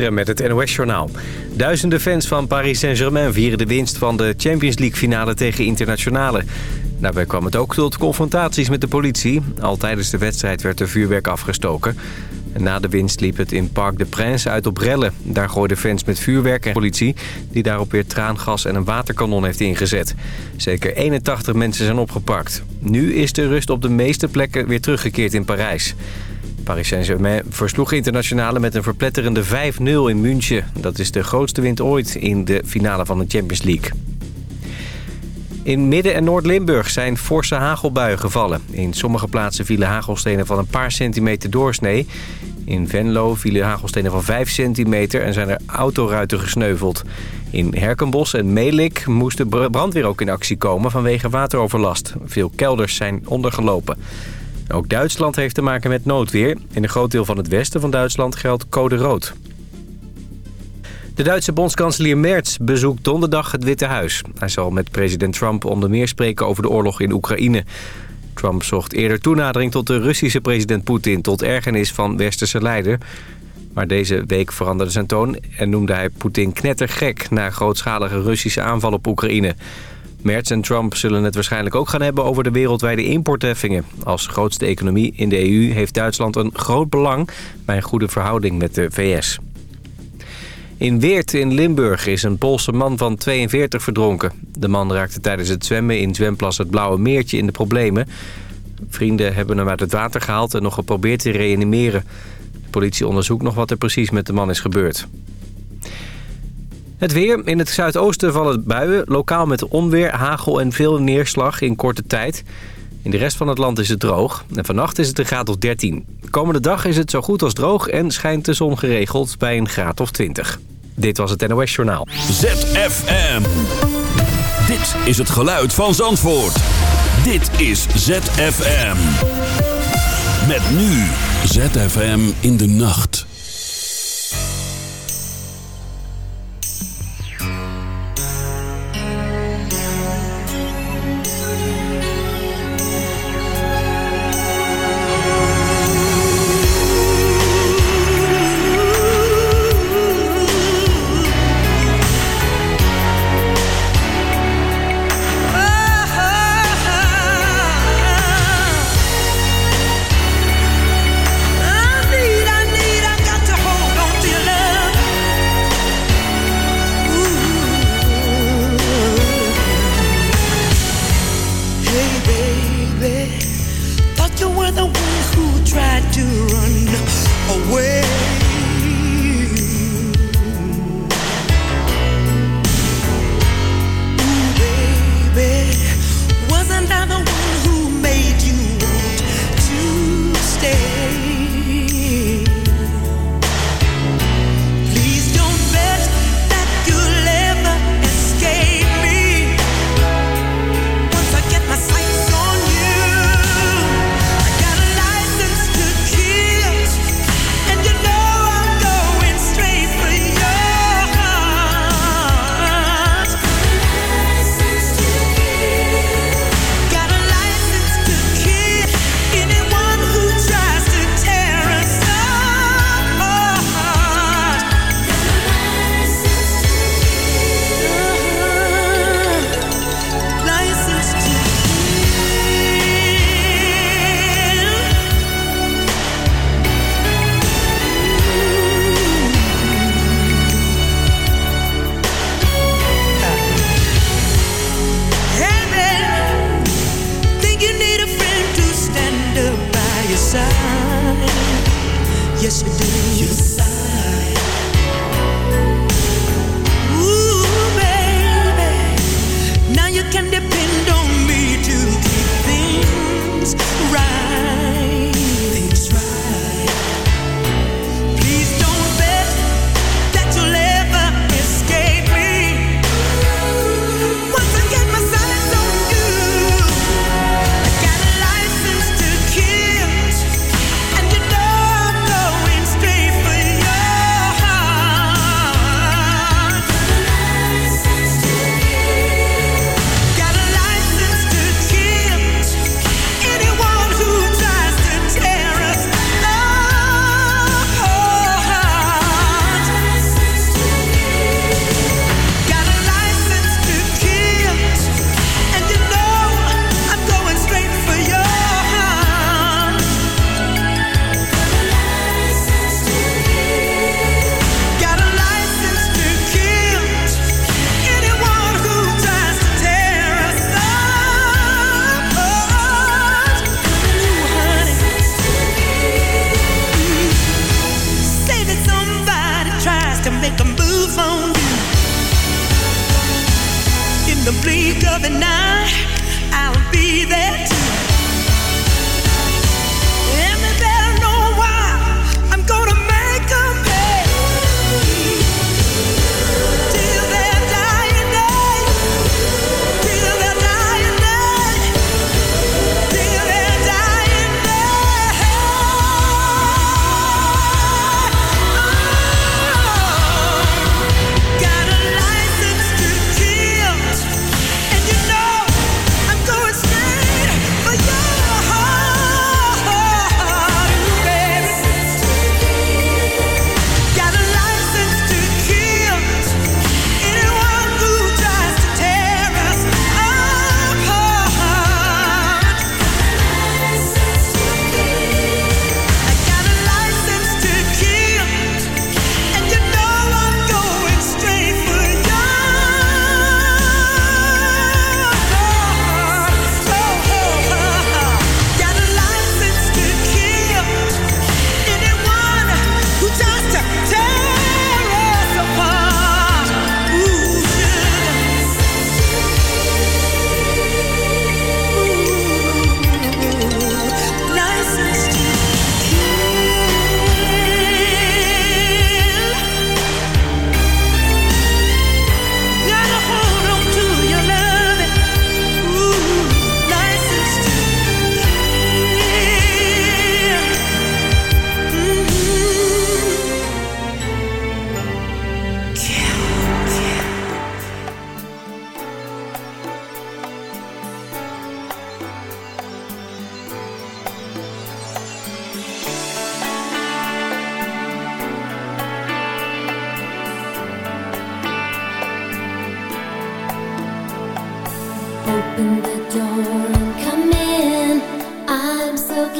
Met het NOS-journaal. Duizenden fans van Paris Saint-Germain vieren de winst van de Champions League-finale tegen Internationale. Daarbij kwam het ook tot confrontaties met de politie. Al tijdens de wedstrijd werd er vuurwerk afgestoken. En na de winst liep het in Parc de Princes uit op rellen. Daar gooiden fans met vuurwerk en politie... die daarop weer traangas en een waterkanon heeft ingezet. Zeker 81 mensen zijn opgepakt. Nu is de rust op de meeste plekken weer teruggekeerd in Parijs. Paris Saint-Germain versloeg internationale met een verpletterende 5-0 in München. Dat is de grootste wind ooit in de finale van de Champions League. In Midden- en Noord-Limburg zijn forse hagelbuien gevallen. In sommige plaatsen vielen hagelstenen van een paar centimeter doorsnee. In Venlo vielen hagelstenen van 5 centimeter en zijn er autoruiten gesneuveld. In Herkenbos en Melik moest de brandweer ook in actie komen vanwege wateroverlast. Veel kelders zijn ondergelopen. Ook Duitsland heeft te maken met noodweer. In een groot deel van het westen van Duitsland geldt code rood. De Duitse bondskanselier Merz bezoekt donderdag het Witte Huis. Hij zal met president Trump onder meer spreken over de oorlog in Oekraïne. Trump zocht eerder toenadering tot de Russische president Poetin... tot ergernis van westerse leider. Maar deze week veranderde zijn toon en noemde hij Poetin knettergek... na grootschalige Russische aanval op Oekraïne... Merz en Trump zullen het waarschijnlijk ook gaan hebben over de wereldwijde importheffingen. Als grootste economie in de EU heeft Duitsland een groot belang bij een goede verhouding met de VS. In Weert in Limburg is een Poolse man van 42 verdronken. De man raakte tijdens het zwemmen in zwemplas het Blauwe Meertje in de problemen. Vrienden hebben hem uit het water gehaald en nog geprobeerd te reanimeren. De politie onderzoekt nog wat er precies met de man is gebeurd. Het weer. In het zuidoosten vallen buien. Lokaal met onweer, hagel en veel neerslag in korte tijd. In de rest van het land is het droog. En vannacht is het een graad of 13. De komende dag is het zo goed als droog en schijnt de zon geregeld bij een graad of 20. Dit was het NOS Journaal. ZFM. Dit is het geluid van Zandvoort. Dit is ZFM. Met nu ZFM in de nacht.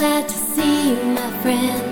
glad to see you, my friend.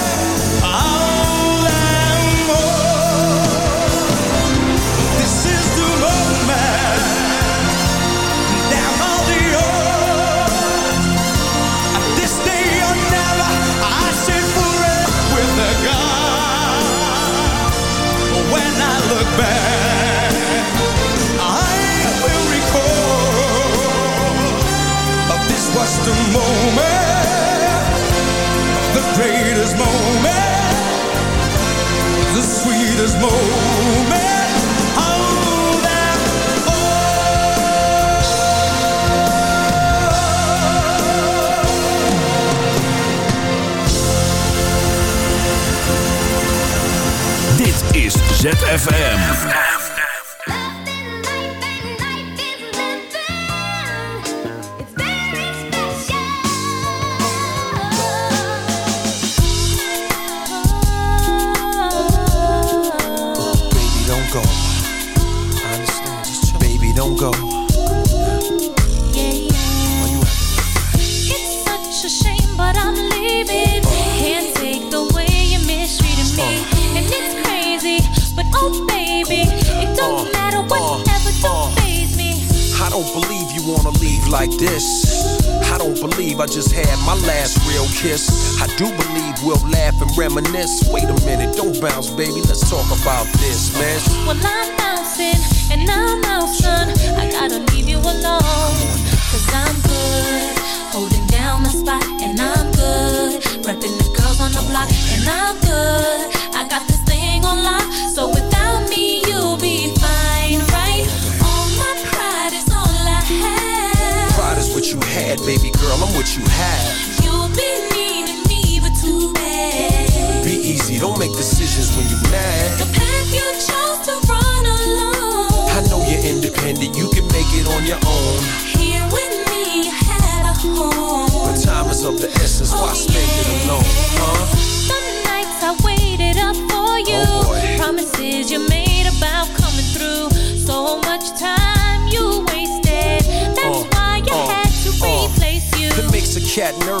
feelings when you mad. The path you chose to run alone. I know you're independent, you can make it on your own. Here with me, you had a home. But time is of the essence, oh, why yeah. it alone, huh? Some nights I waited up for you. Oh, Promises you made about coming through. So much time you wasted. That's uh, why I uh, had to uh, replace you. That makes a cat nervous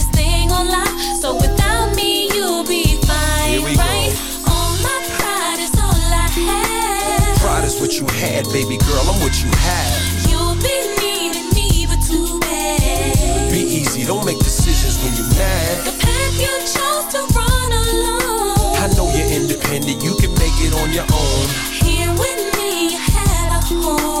had, baby girl, I'm what you have. You'll be needing me, but too bad. Be easy, don't make decisions when you're mad. The path you chose to run alone. I know you're independent, you can make it on your own. Here with me, you had a home.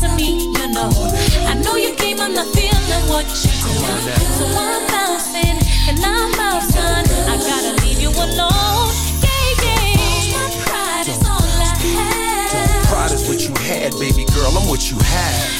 to me. You know, I know you came, I'm not feeling what you do. So I'm bouncing and I'm out, son. I gotta leave you alone. Yeah, yeah. My pride is all I have. Pride is what you had, baby girl. I'm what you have.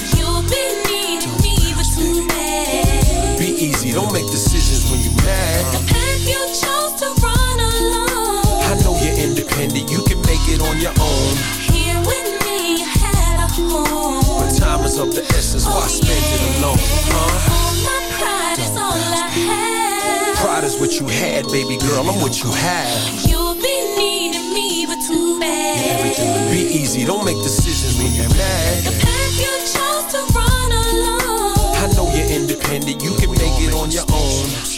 Girl, I'm what you have. You'll be needing me, but too bad. Everything be easy, don't make decisions when you're mad. The path you chose to run alone. I know you're independent, you can make it on your own.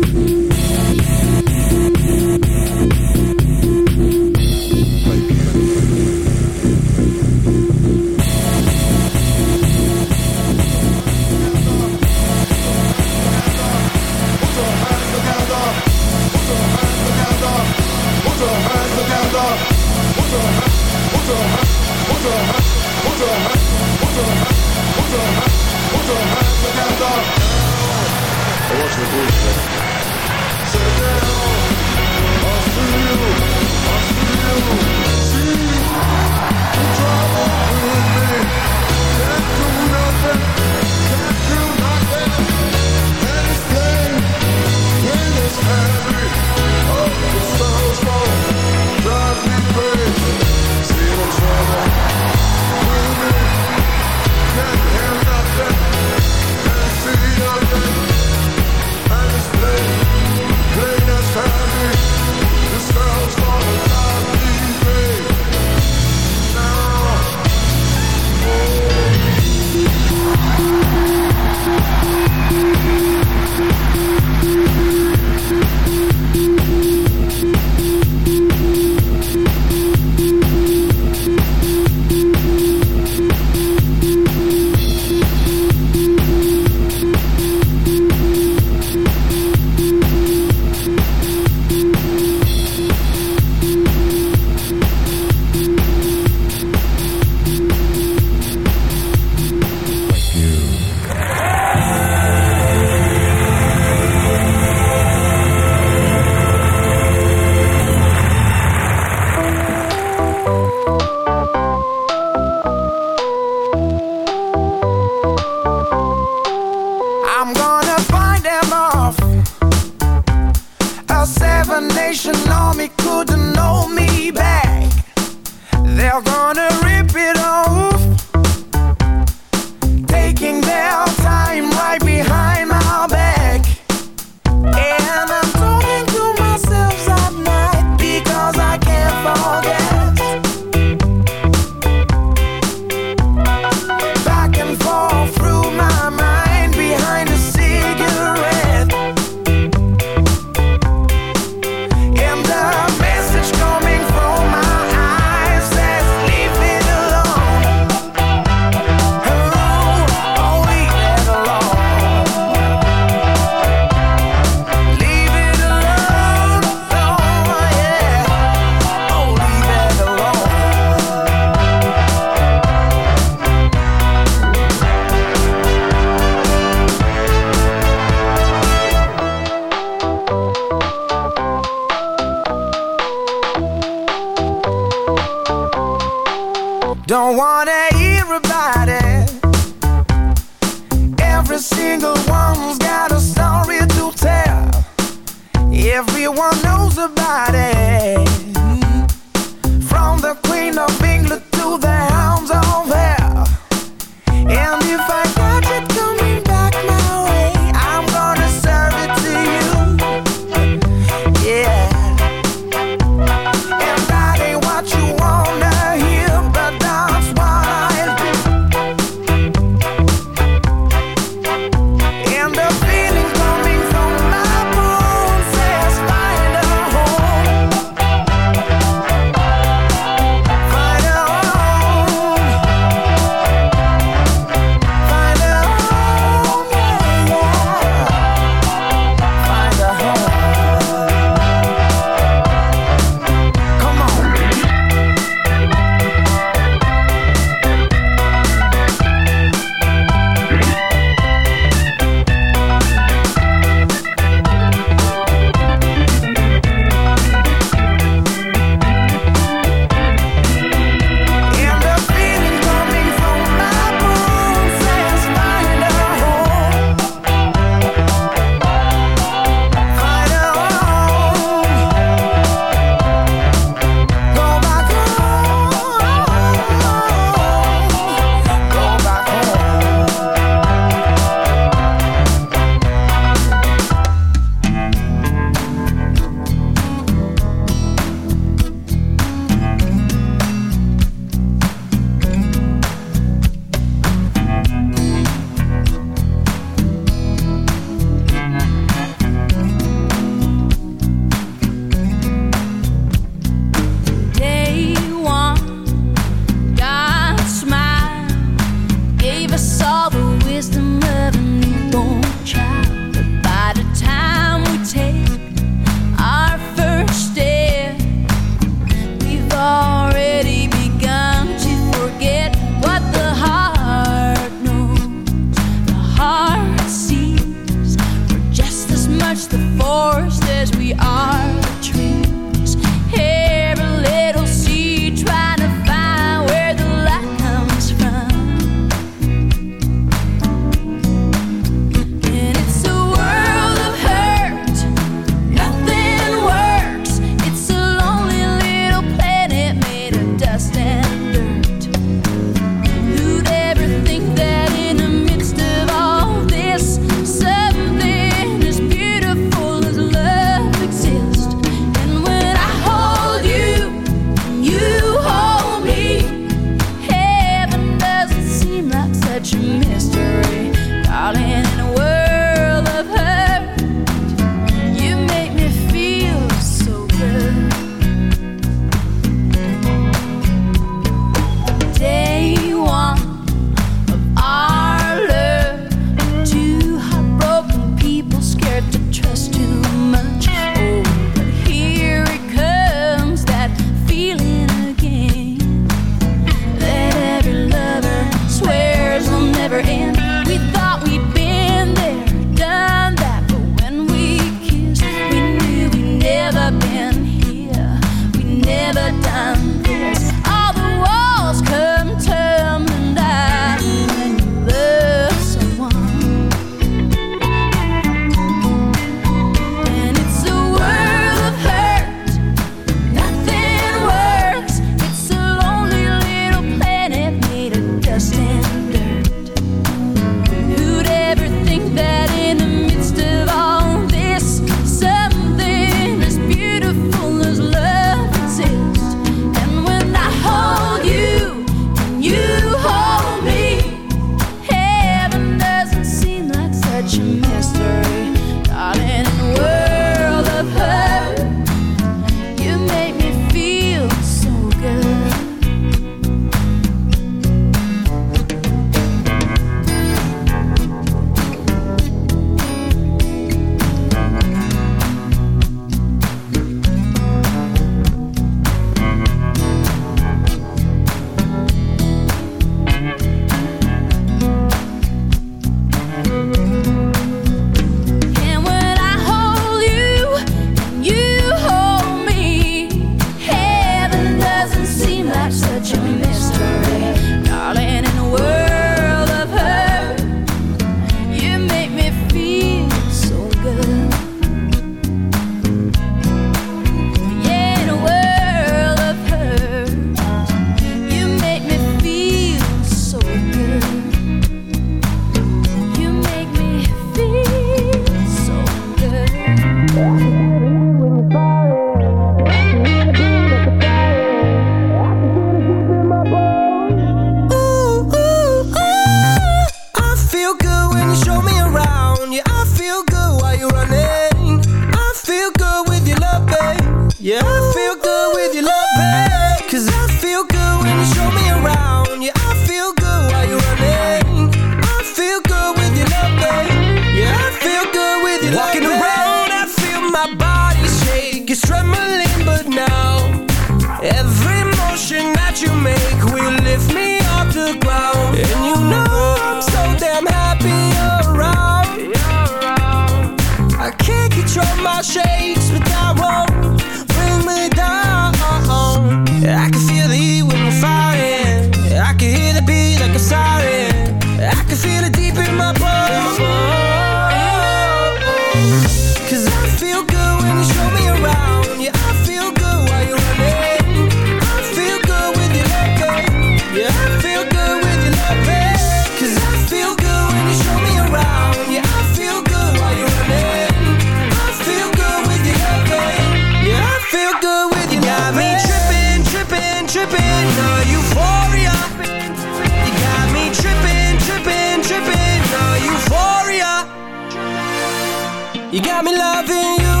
got me loving you.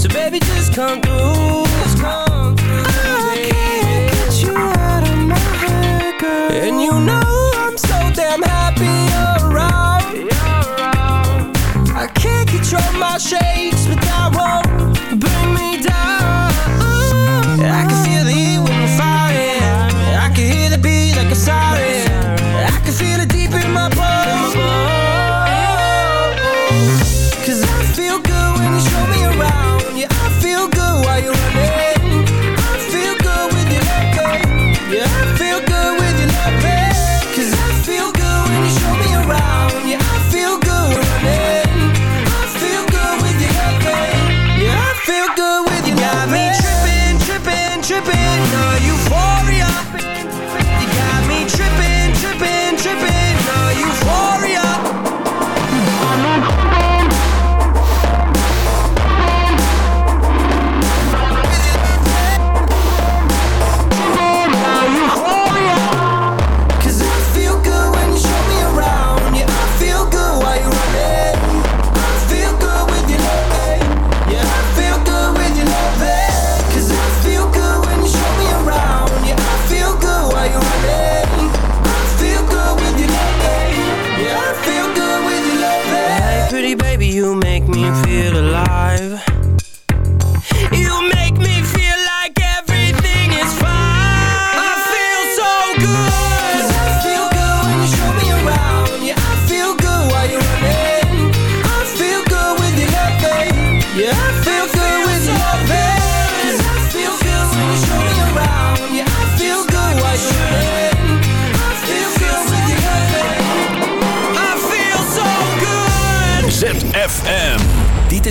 So baby just come through. I can't get you out of my head, And you know I'm so damn happy you're around. I can't control my shade.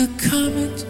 A comet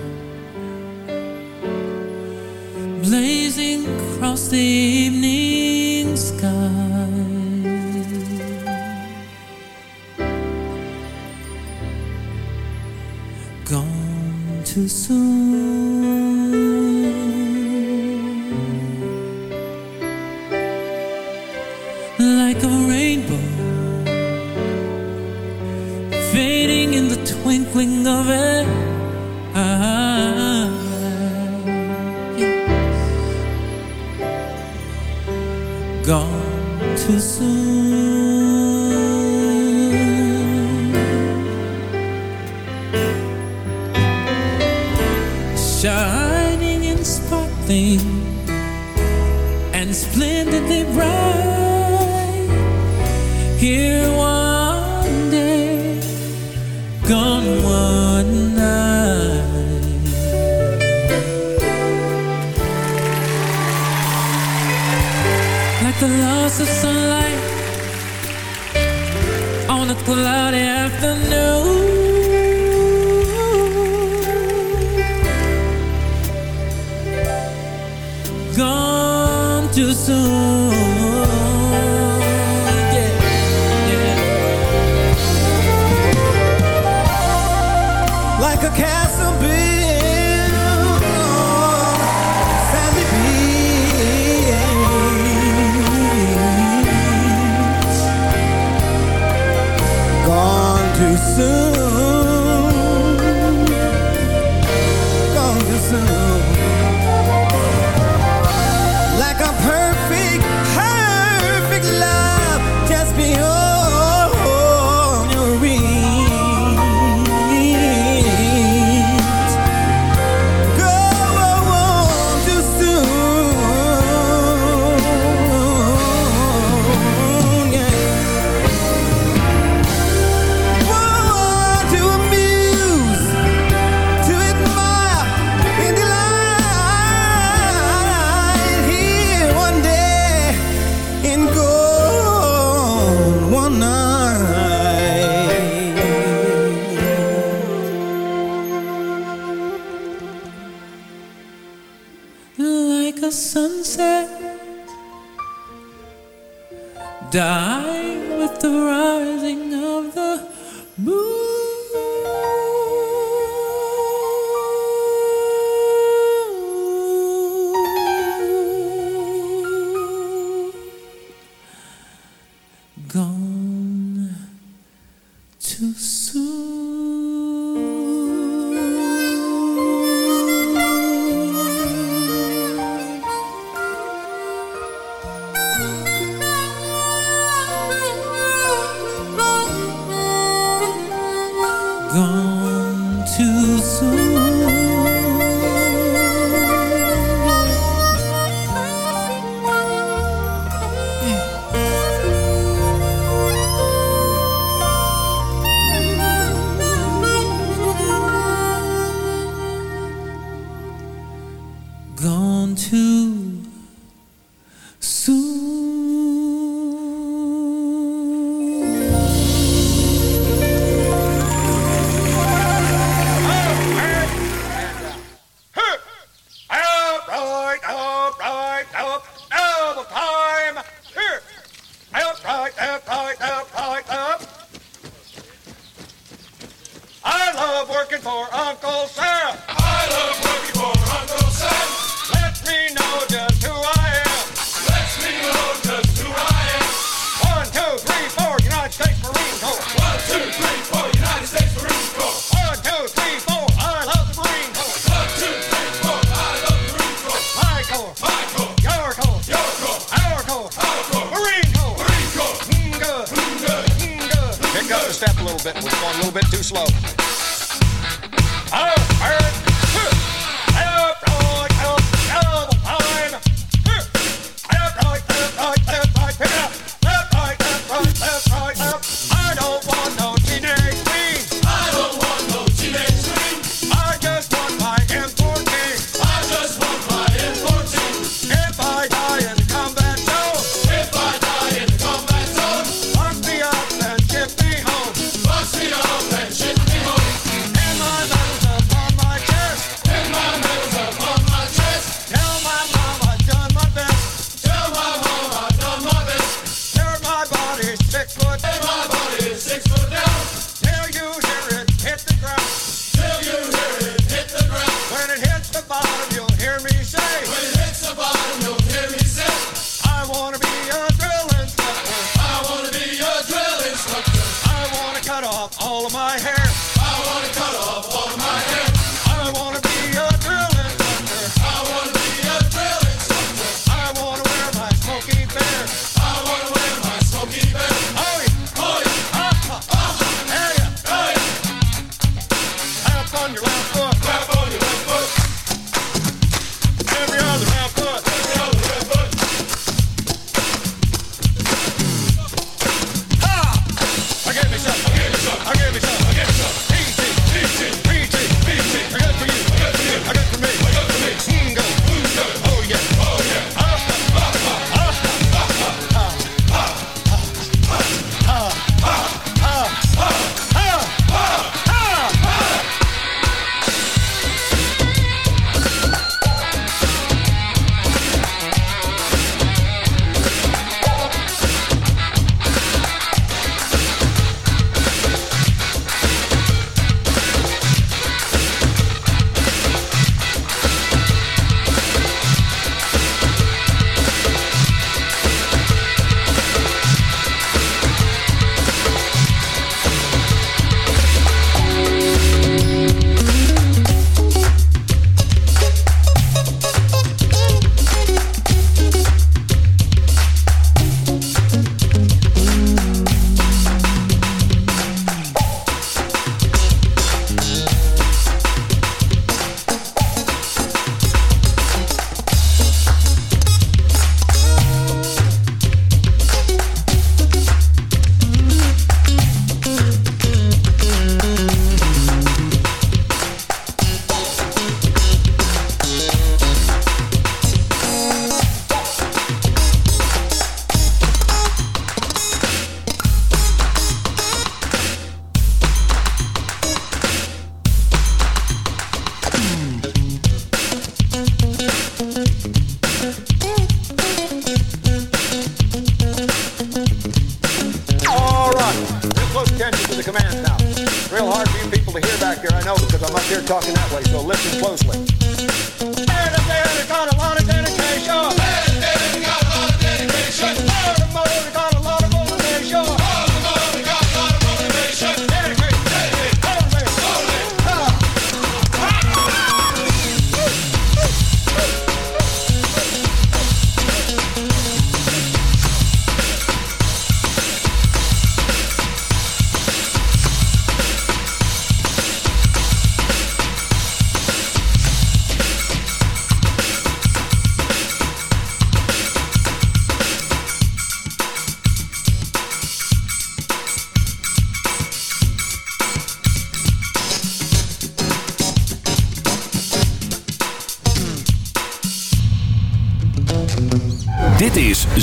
on a cloudy afternoon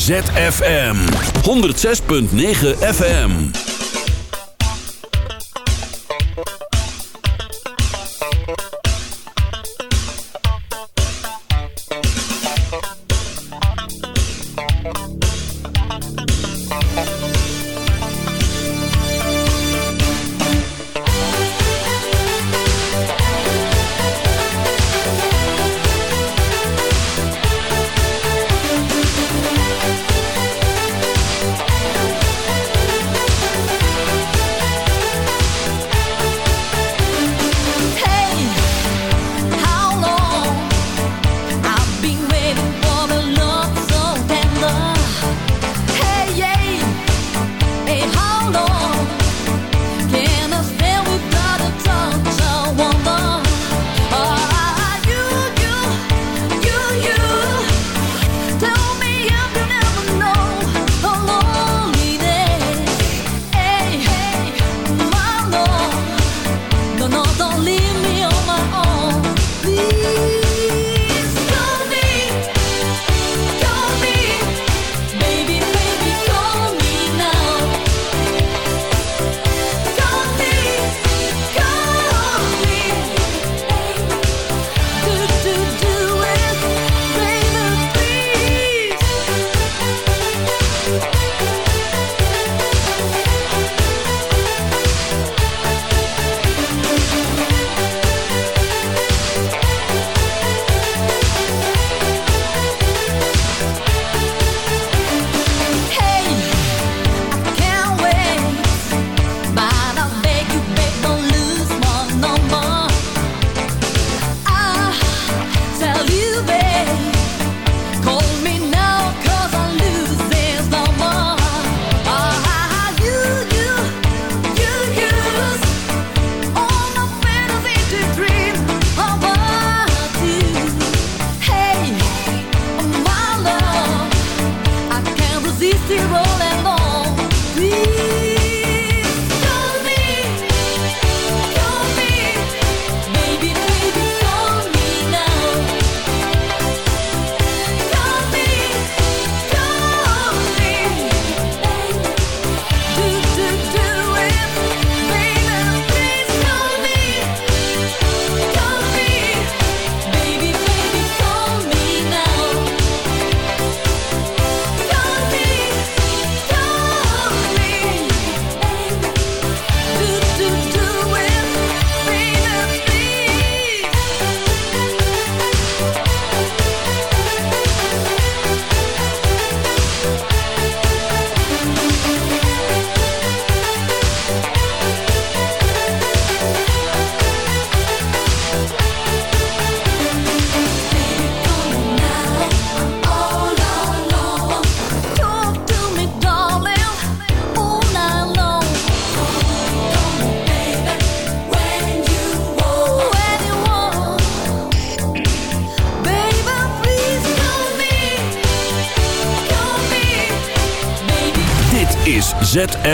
ZFM. 106.9 FM